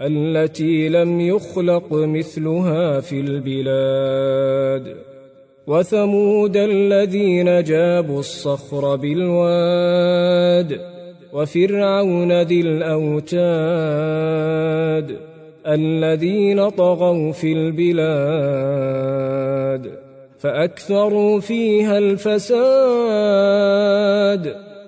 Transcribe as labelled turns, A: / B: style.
A: التي لم يخلق مثلها في البلاد. وثمود الذين جابوا الصخر بالواد وفرعون ذي الأوتاد الذين طغوا في البلاد. فأكثروا فيها الفساد.